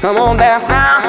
Come on, dance now.